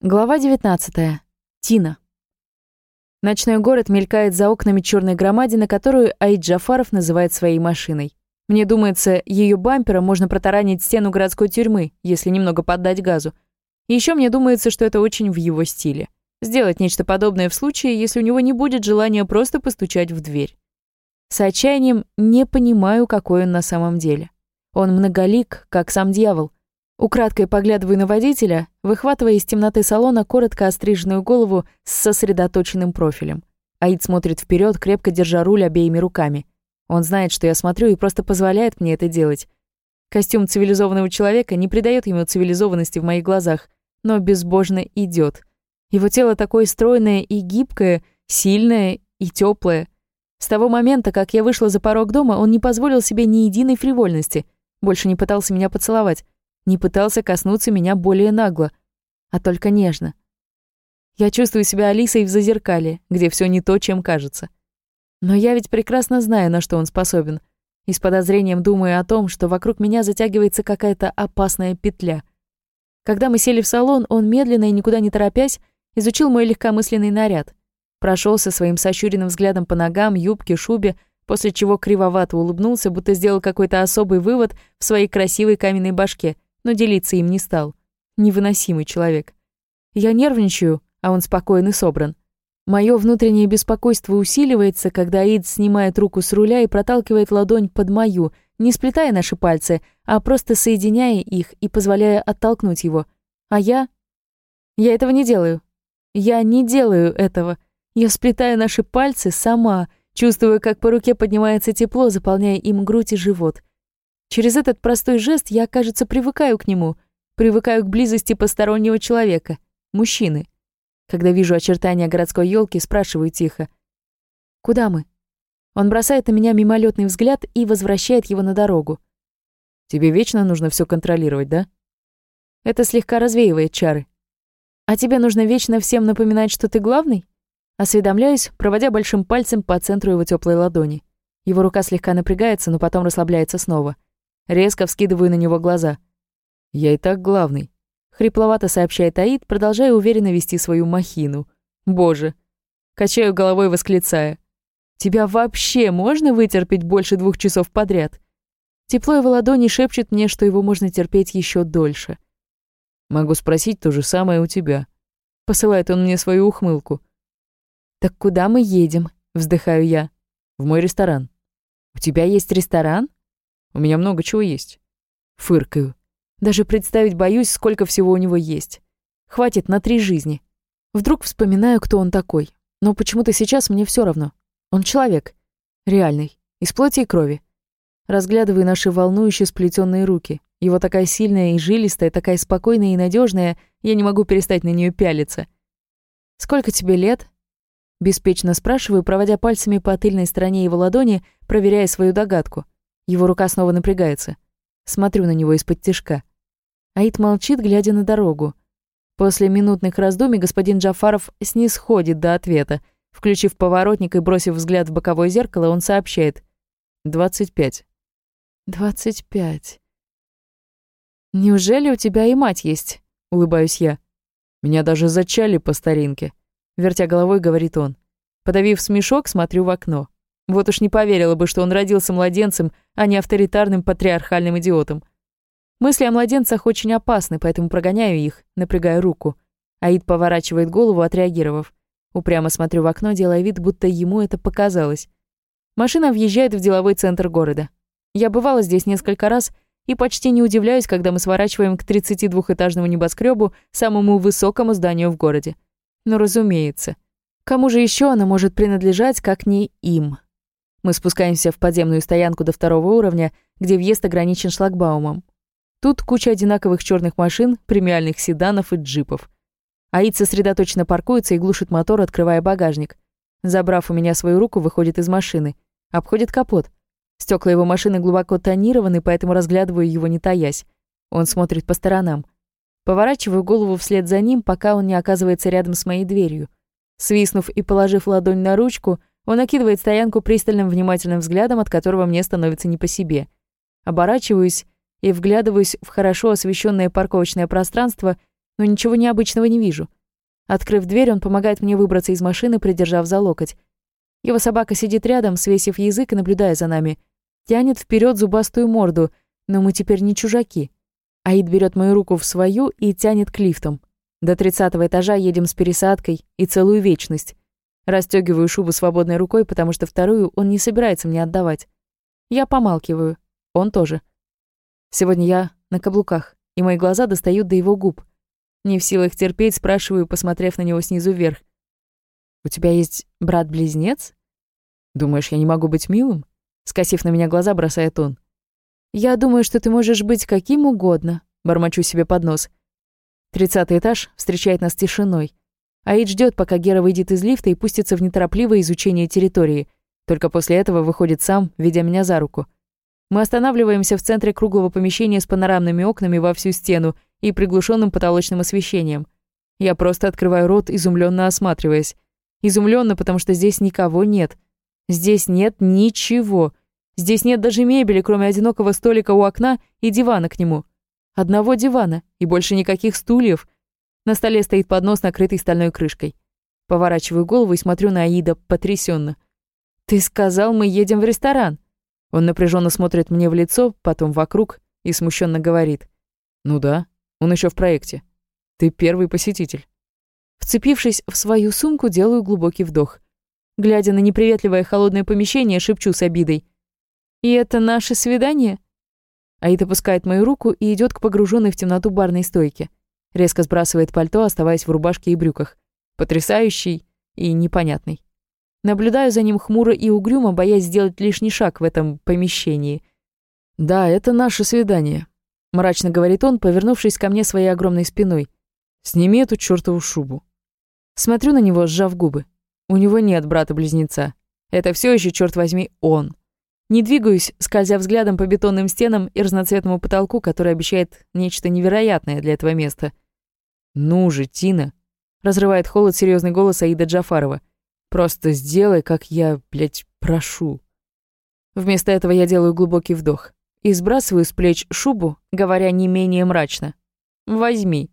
Глава 19. Тина. Ночной город мелькает за окнами черной громадины, которую Аид Джафаров называет своей машиной. Мне думается, ее бампером можно протаранить стену городской тюрьмы, если немного поддать газу. Еще мне думается, что это очень в его стиле. Сделать нечто подобное в случае, если у него не будет желания просто постучать в дверь. С отчаянием не понимаю, какой он на самом деле. Он многолик, как сам дьявол, Украдкой поглядываю на водителя, выхватывая из темноты салона коротко остриженную голову с сосредоточенным профилем. Аид смотрит вперед, крепко держа руль обеими руками. Он знает, что я смотрю, и просто позволяет мне это делать. Костюм цивилизованного человека не придает ему цивилизованности в моих глазах, но безбожно идет. Его тело такое стройное и гибкое, сильное и теплое. С того момента, как я вышла за порог дома, он не позволил себе ни единой фривольности, больше не пытался меня поцеловать не пытался коснуться меня более нагло, а только нежно. Я чувствую себя Алисой в зазеркале, где все не то, чем кажется. Но я ведь прекрасно знаю, на что он способен, и с подозрением думаю о том, что вокруг меня затягивается какая-то опасная петля. Когда мы сели в салон, он медленно и никуда не торопясь изучил мой легкомысленный наряд, прошелся своим сощуренным взглядом по ногам, юбке, шубе, после чего кривовато улыбнулся, будто сделал какой-то особый вывод в своей красивой каменной башке — но делиться им не стал. Невыносимый человек. Я нервничаю, а он спокоен и собран. Мое внутреннее беспокойство усиливается, когда Аид снимает руку с руля и проталкивает ладонь под мою, не сплетая наши пальцы, а просто соединяя их и позволяя оттолкнуть его. А я... Я этого не делаю. Я не делаю этого. Я сплетаю наши пальцы сама, чувствуя, как по руке поднимается тепло, заполняя им грудь и живот. Через этот простой жест я, кажется, привыкаю к нему, привыкаю к близости постороннего человека, мужчины. Когда вижу очертания городской елки, спрашиваю тихо. «Куда мы?» Он бросает на меня мимолетный взгляд и возвращает его на дорогу. «Тебе вечно нужно все контролировать, да?» Это слегка развеивает чары. «А тебе нужно вечно всем напоминать, что ты главный?» Осведомляюсь, проводя большим пальцем по центру его теплой ладони. Его рука слегка напрягается, но потом расслабляется снова. Резко вскидываю на него глаза. «Я и так главный», — хрипловато сообщает Аид, продолжая уверенно вести свою махину. «Боже!» Качаю головой, восклицая. «Тебя вообще можно вытерпеть больше двух часов подряд?» Тепло его ладони шепчет мне, что его можно терпеть еще дольше. «Могу спросить то же самое у тебя». Посылает он мне свою ухмылку. «Так куда мы едем?» — вздыхаю я. «В мой ресторан». «У тебя есть ресторан?» У меня много чего есть. Фыркаю. Даже представить боюсь, сколько всего у него есть. Хватит на три жизни. Вдруг вспоминаю, кто он такой. Но почему-то сейчас мне все равно. Он человек. Реальный. Из плоти и крови. Разглядываю наши волнующие сплетенные руки. Его такая сильная и жилистая, такая спокойная и надежная, я не могу перестать на нее пялиться. «Сколько тебе лет?» Беспечно спрашиваю, проводя пальцами по тыльной стороне его ладони, проверяя свою догадку. Его рука снова напрягается. Смотрю на него из-под тишка. Аид молчит, глядя на дорогу. После минутных раздумий господин Джафаров снисходит до ответа. Включив поворотник и бросив взгляд в боковое зеркало, он сообщает. «Двадцать пять». «Двадцать пять». «Неужели у тебя и мать есть?» — улыбаюсь я. «Меня даже зачали по старинке», — вертя головой, говорит он. Подавив смешок, смотрю в окно. Вот уж не поверила бы, что он родился младенцем, а не авторитарным патриархальным идиотом. Мысли о младенцах очень опасны, поэтому прогоняю их, напрягая руку. Аид поворачивает голову, отреагировав. Упрямо смотрю в окно, делая вид, будто ему это показалось. Машина въезжает в деловой центр города. Я бывала здесь несколько раз и почти не удивляюсь, когда мы сворачиваем к 32-этажному небоскребу, самому высокому зданию в городе. Но разумеется. Кому же еще она может принадлежать, как не им? Мы спускаемся в подземную стоянку до второго уровня, где въезд ограничен шлагбаумом. Тут куча одинаковых черных машин, премиальных седанов и джипов. Аид сосредоточенно паркуется и глушит мотор, открывая багажник. Забрав у меня свою руку, выходит из машины. Обходит капот. Стекла его машины глубоко тонированы, поэтому разглядываю его не таясь. Он смотрит по сторонам. Поворачиваю голову вслед за ним, пока он не оказывается рядом с моей дверью. Свиснув и положив ладонь на ручку, он окидывает стоянку пристальным внимательным взглядом, от которого мне становится не по себе. Оборачиваюсь и вглядываюсь в хорошо освещенное парковочное пространство, но ничего необычного не вижу. Открыв дверь, он помогает мне выбраться из машины, придержав за локоть. Его собака сидит рядом, свесив язык и наблюдая за нами. Тянет вперед зубастую морду, но мы теперь не чужаки. Аид берет мою руку в свою и тянет к лифтам. До тридцатого этажа едем с пересадкой и целую вечность. Растёгиваю шубу свободной рукой, потому что вторую он не собирается мне отдавать. Я помалкиваю. Он тоже. Сегодня я на каблуках, и мои глаза достают до его губ. Не в силах терпеть, спрашиваю, посмотрев на него снизу вверх. «У тебя есть брат-близнец? Думаешь, я не могу быть милым?» Скосив на меня глаза, бросает он. «Я думаю, что ты можешь быть каким угодно», — бормочу себе под нос. Тридцатый этаж встречает нас тишиной. Аид ждет, пока Гера выйдет из лифта и пустится в неторопливое изучение территории. Только после этого выходит сам, ведя меня за руку. Мы останавливаемся в центре круглого помещения с панорамными окнами во всю стену и приглушенным потолочным освещением. Я просто открываю рот, изумленно осматриваясь. Изумленно, потому что здесь никого нет. Здесь нет ничего. Здесь нет даже мебели, кроме одинокого столика у окна и дивана к нему. Одного дивана и больше никаких стульев. На столе стоит поднос, накрытый стальной крышкой. Поворачиваю голову и смотрю на Аида потрясенно. «Ты сказал, мы едем в ресторан!» Он напряженно смотрит мне в лицо, потом вокруг и смущенно говорит. «Ну да, он еще в проекте. Ты первый посетитель». Вцепившись в свою сумку, делаю глубокий вдох. Глядя на неприветливое холодное помещение, шепчу с обидой. «И это наше свидание?» Аид опускает мою руку и идет к погруженной в темноту барной стойке. Резко сбрасывает пальто, оставаясь в рубашке и брюках. Потрясающий и непонятный. Наблюдаю за ним хмуро и угрюмо, боясь сделать лишний шаг в этом помещении. «Да, это наше свидание», — мрачно говорит он, повернувшись ко мне своей огромной спиной. «Сними эту чёртову шубу». Смотрю на него, сжав губы. У него нет брата-близнеца. Это все еще, черт возьми, он. Не двигаюсь, скользя взглядом по бетонным стенам и разноцветному потолку, который обещает нечто невероятное для этого места. «Ну же, Тина!» — разрывает холод серьезный голос Аида Джафарова. «Просто сделай, как я, блядь, прошу». Вместо этого я делаю глубокий вдох и сбрасываю с плеч шубу, говоря не менее мрачно. «Возьми».